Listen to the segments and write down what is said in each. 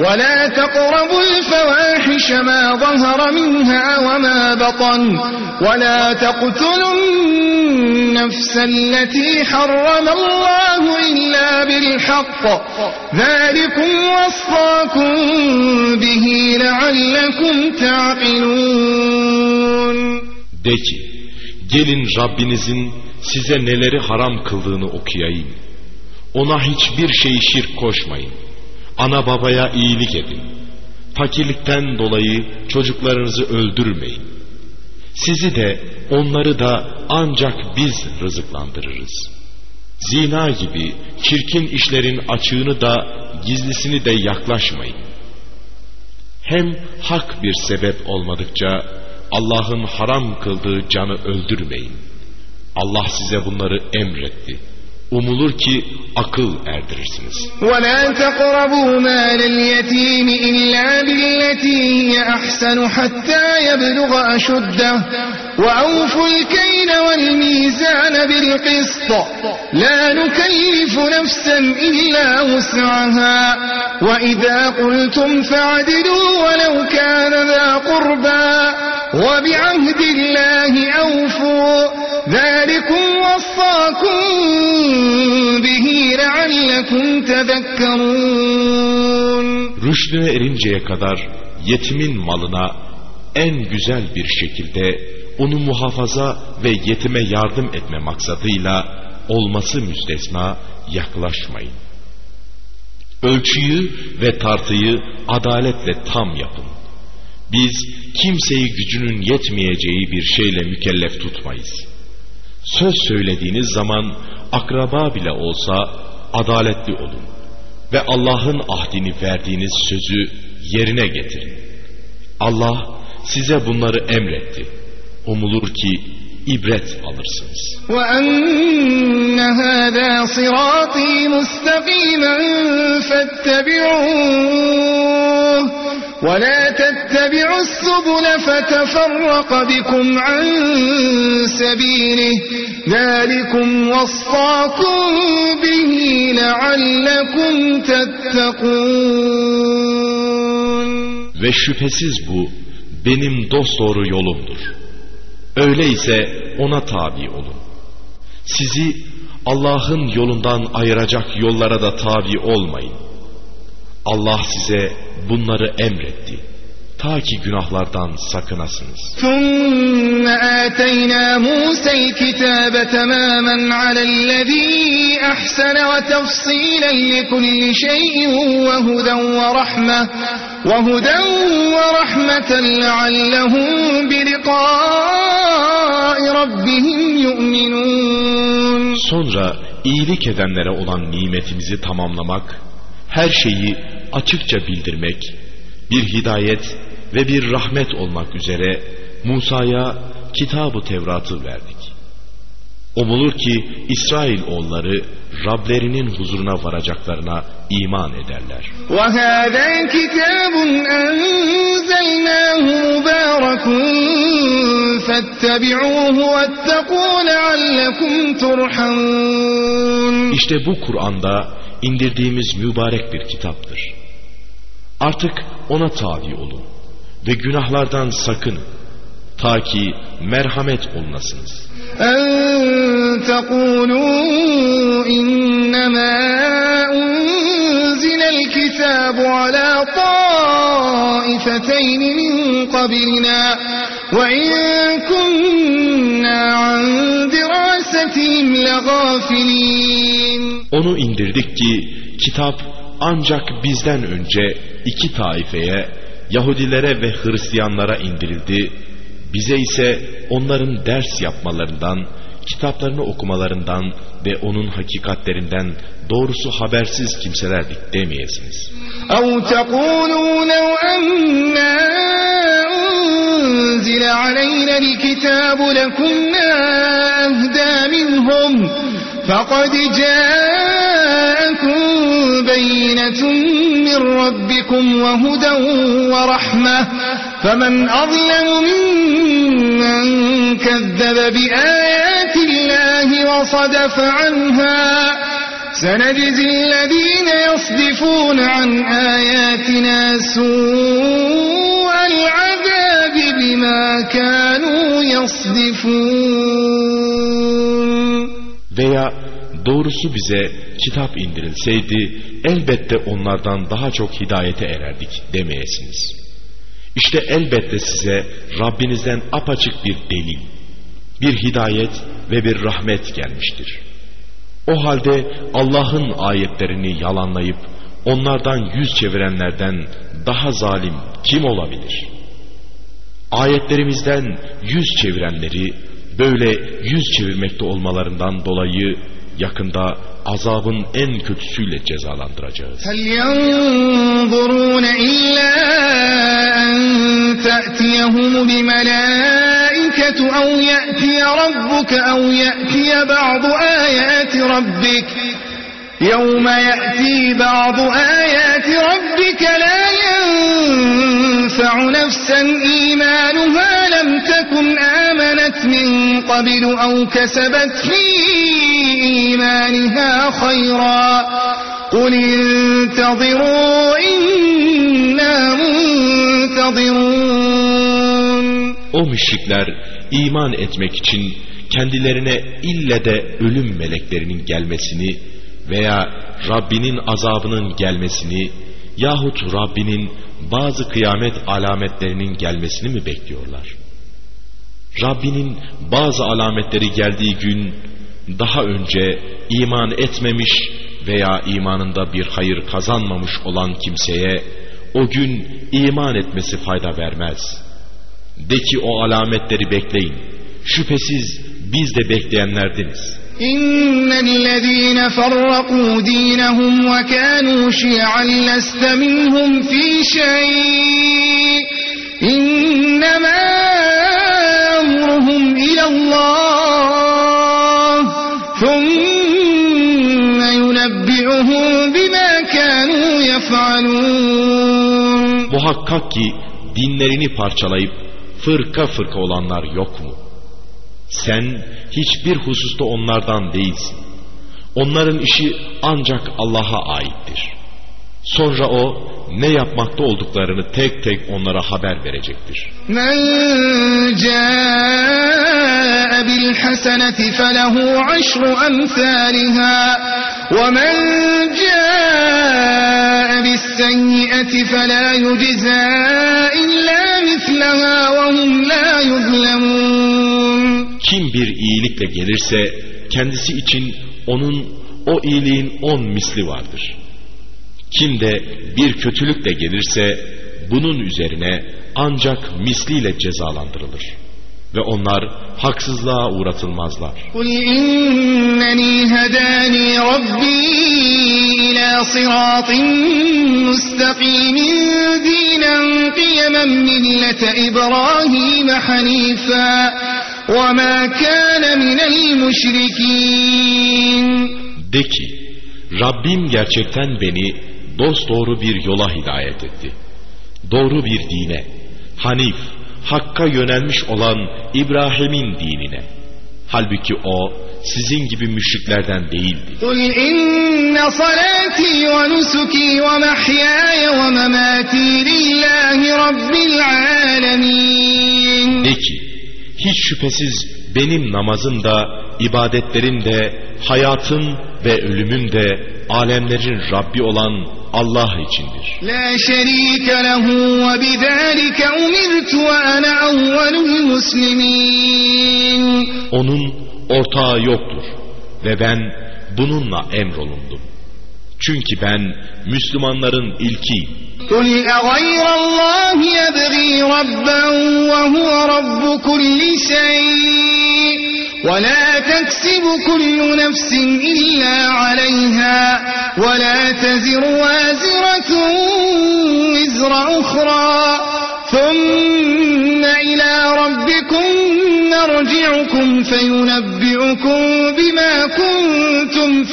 ولا تقربوا الفواحش ما ظهر منها وما بطن ولا تقتلوا النفس التي حرم الله إلا بالحق ذلكم وصاكم به لعلكم تعقلون De ki, gelin Rabbinizin size neleri haram kıldığını okuyayım. Ona hiçbir şeyi şirk koşmayın. Ana babaya iyilik edin. Fakirlikten dolayı çocuklarınızı öldürmeyin. Sizi de onları da ancak biz rızıklandırırız. Zina gibi çirkin işlerin açığını da gizlisini de yaklaşmayın. Hem hak bir sebep olmadıkça Allah'ın haram kıldığı canı öldürmeyin. Allah size bunları emretti. Umulur ki akıl erdirirsiniz. وَلَا تَقْرَبُوا مَالَ الْيَتِيمِ إِلَّا بِالَّتِي هِيَ أَحْسَنُ حَتَّى يَبْلُغَ أَشُدَّهُ. وَأَوْفُوا الْكَيْلَ وَالْمِيزَانَ بِالْقِسْطِ. لَا نُكَلِّفُ نَفْسًا إِلَّا وُسْعَهَا. وَإِذَا قُلْتُمْ فَاعْدِلُوا وَلَوْ كَانَ ذَا قُرْبَى وَبِعَهْدِ اللَّهِ أَوْفُوا. ذَلِكُمْ وَصَّاكُمْ لَعَلَّكُمْ تَذَكَّرُونَ Rüştüne erinceye kadar yetimin malına en güzel bir şekilde onu muhafaza ve yetime yardım etme maksadıyla olması müstesna yaklaşmayın. Ölçüyü ve tartıyı adaletle tam yapın. Biz kimseyi gücünün yetmeyeceği bir şeyle mükellef tutmayız. Söz söylediğiniz zaman akraba bile olsa adaletli olun ve Allah'ın ahdini verdiğiniz sözü yerine getirin. Allah size bunları emretti. Umulur ki ibret alırsınız. وَأَنَّ هَذَا صِرَاطِي مُسْتَقِيمًا فَاتَّبِعُوهُ وَلَا تَتَّبِعُوا السُّبُلَ فَتَفَرَّقَ بِكُمْ عَن سَبِيلِهِ ذَلِكُمْ وَصَّاكُمْ بِهِ لَعَلَّكُمْ تَتَّقُونَ Ve şüphesiz bu benim dosdoğru yolumdur. Öyleyse ona tabi olun. Sizi Allah'ın yolundan ayıracak yollara da tabi olmayın. Allah size bunları emretti. Ta ki günahlardan sakınasınız. ثم آتينا موسى الكتاب تماما على الذي أحسن وتفصيلا لكل شيء وهدى ورحمة وهدى ورحمة لعلهم بلقاء ربهم يؤمنون Sonra iyilik edenlere olan nimetimizi tamamlamak, her şeyi açıkça bildirmek, bir hidayet ve bir rahmet olmak üzere Musa'ya kitabı Tevrat'ı verdik. Umulur ki İsrail oğulları Rablerinin huzuruna varacaklarına iman ederler. وهذا كتاب أنزلناه مبارك فاتبعوه واتقوا لعلكم ترحمون İşte bu Kur'an'da indirdiğimiz mübarek bir kitaptır. Artık ona tabi olun ve günahlardan sakının ta ki merhamet olunasınız. أن تقولوا إنما أنزل الكتاب على طائفتين من قبلنا وإن كنا عن دراستهم لغافلين Onu indirdik ki kitap ancak bizden önce iki taifeye Yahudilere ve Hristiyanlara indirildi. Bize ise onların ders yapmalarından, kitaplarını okumalarından ve onun hakikatlerinden doğrusu habersiz kimselerdik demeyesiniz. أو تقولوا لو أنا أنزل علينا الكتاب لكنا أهدى فقد جاءكم بينة من ربكم وهدى ورحمة فمن أظلم ممن كذب بآيات الله وصدف عنها سنجزي الذين يصدفون عن آياتنا سوء العذاب بما كانوا يصدفون Veya doğrusu bize kitap indirilseydi elbette onlardan daha çok hidayete ererdik demeyesiniz. İşte elbette size Rabbinizden apaçık bir delil, bir hidayet ve bir rahmet gelmiştir. O halde Allah'ın ayetlerini yalanlayıp onlardan yüz çevirenlerden daha zalim kim olabilir? Ayetlerimizden yüz çevirenleri böyle yüz çevirmekte olmalarından dolayı yakında azabın en kötüsüyle cezalandıracağız. هل ينظرون إلا أن تأتيهم بملائكة أو يأتي ربك أو يأتي بعض آيات ربك يوم يأتي بعض آيات ربك لا ينفع نفسا إيمانها لم تكن آمنت من قبل أو كسبت في إيمانها خيرا قل انتظروا إنا منتظرون O müşrikler iman etmek için kendilerine ille de ölüm meleklerinin gelmesini veya Rabbinin azabının gelmesini yahut Rabbinin bazı kıyamet alametlerinin gelmesini mi bekliyorlar? Rabbinin bazı alametleri geldiği gün daha önce iman etmemiş veya imanında bir hayır kazanmamış olan kimseye o gün iman etmesi fayda vermez. De ki o alametleri bekleyin. Şüphesiz biz de bekleyenlerdiniz. İnnellezîne farrakû dînehum ve kânû şi'an leste minhum fî şey. İnnemâ emruhum ilallâh. ينبئهم بما كانوا يفعلون Muhakkak ki dinlerini parçalayıp fırka fırka olanlar yok mu? Sen hiçbir hususta onlardan değilsin. Onların işi ancak Allah'a aittir. Sonra o ne yapmakta olduklarını tek tek onlara haber verecektir. من جاء بالحسنة فله عشر أمثالها ومن جاء بالسيئة فلا يجزى إلا مثلها وهم لا يظلمون Kim bir iyilikle gelirse kendisi için onun o iyiliğin on misli vardır. Kim de bir kötülükle gelirse bunun üzerine ancak misliyle cezalandırılır. ve onlar haksızlığa uğratılmazlar. Kul inneni hedani rabbi ila siratin mustaqimin dinen qiyemen millete İbrahim hanifa ve ma kana minel müşrikin. De ki Rabbim gerçekten beni dosdoğru bir yola hidayet etti. Doğru bir dine, hanif, Hakk'a yönelmiş olan İbrahim'in dinine. Halbuki o sizin gibi müşriklerden değildi. Kul inne salati ve nusuki ve mahyaya ve memati lillahi rabbil alemin. De ki, hiç şüphesiz benim namazım da, ibadetlerim de, hayatım ve ölümüm de alemlerin Rabbi olan Allah içindir. لا شريك له وبذلك أمرت وأنا أول المسلمين Onun ortağı yoktur ve ben bununla emrolundum. Çünkü ben Müslümanların ilkiyim. قل أغير الله يبغي ربا وهو رب كل شيء ولا تكسب كل نفس إلا عليها ولا تزر وازرة وزر أخرى ثم إلى ربكم مرجعكم فينبئكم بما كنتم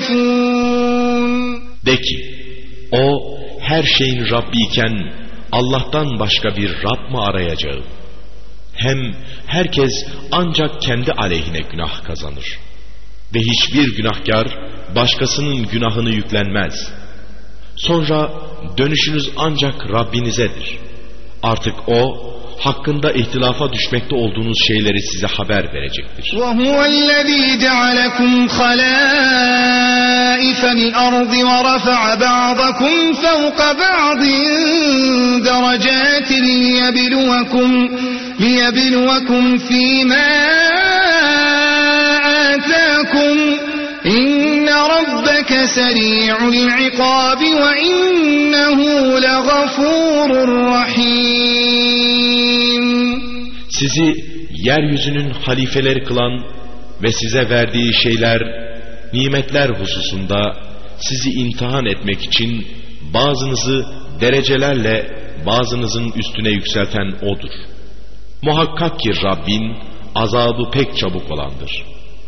يختلفون De ki, o her şeyin Rabbi iken Allah'tan başka bir Rab mı arayacağı? Hem herkes ancak kendi aleyhine günah kazanır. Ve hiçbir günahkar başkasının günahını yüklenmez. Sonra dönüşünüz ancak Rabbinizedir. Artık O hakkında ihtilafa düşmekte olduğunuz şeyleri size haber verecektir. وهو الذي جعلكم خلائف الأرض ورفع بعضكم فوق بعض درجات ليبلوكم, ليبلوكم فيما آتاكم إن ربك سريع العقاب وإنه لغفور رحيم Sizi yeryüzünün halifeleri kılan ve size verdiği şeyler, nimetler hususunda sizi imtihan etmek için bazınızı derecelerle bazınızın üstüne yükselten O'dur. Muhakkak ki Rabbin azabı pek çabuk olandır.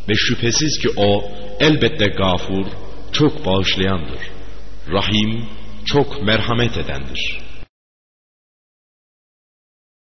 Ve şüphesiz ki O elbette gafur, çok bağışlayandır. Rahim, çok merhamet edendir.''